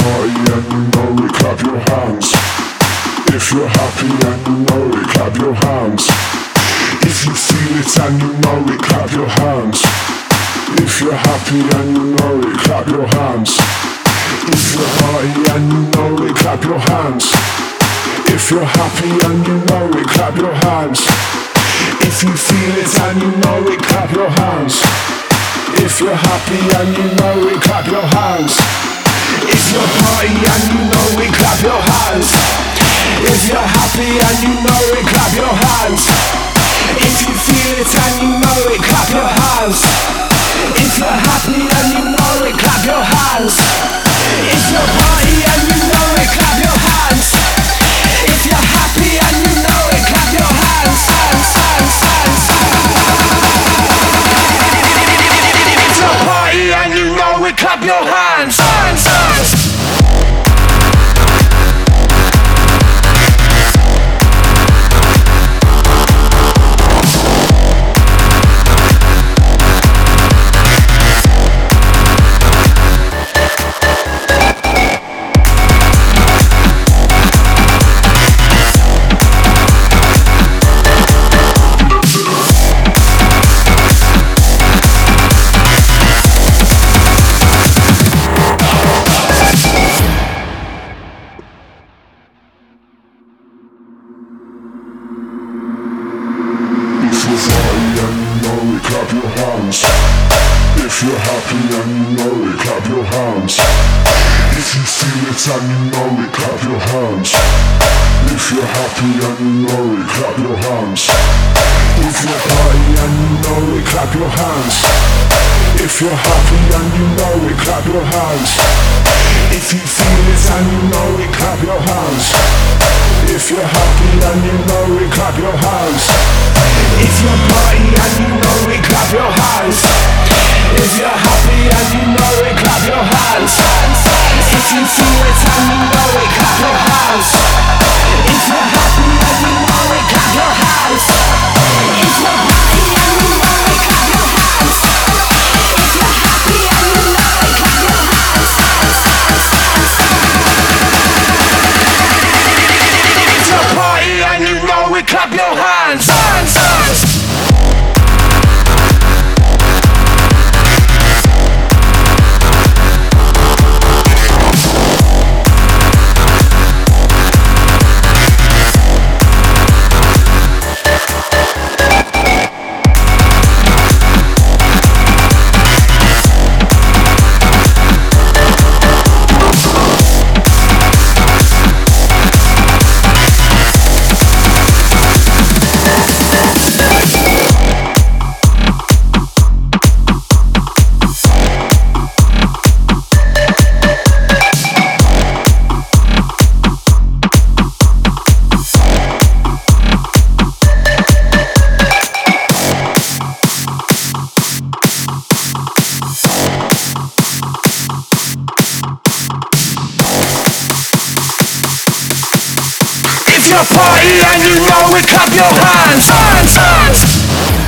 party and you know it, clap your hands. If you're happy and you know it, clap your hands. If you feel it and you know it, clap your hands. If you're happy and you know it, clap your hands. If you're and you know it, clap your hands. If you're happy and you know it, clap your hands. If you feel it and you know it, clap your hands. If you're happy and you know it, clap your hands. Party and you know it, clap your hands. If you're happy and you know it, clap your hands. If you feel it and you know it, clap your hands. If you're happy and you know it, clap your hands. If you're party and you know it, clap your hands. If you're happy and you know it, clap your hands. hands, hands, hands. If you're party and you know it, clap your hands. hands, hands. If you're happy and you know it, clap your hands. If you feel it and you know it, clap your hands. If you're happy and you know it, clap your hands. If you're party and you know it, clap your hands. If you're happy and you know it, clap your hands. If you feel it and you know it, clap your hands. If you're happy and you know it, clap your hands. If you're party and you clap your hands. hands, hands. Party and you know it, clap your hands, hands, hands.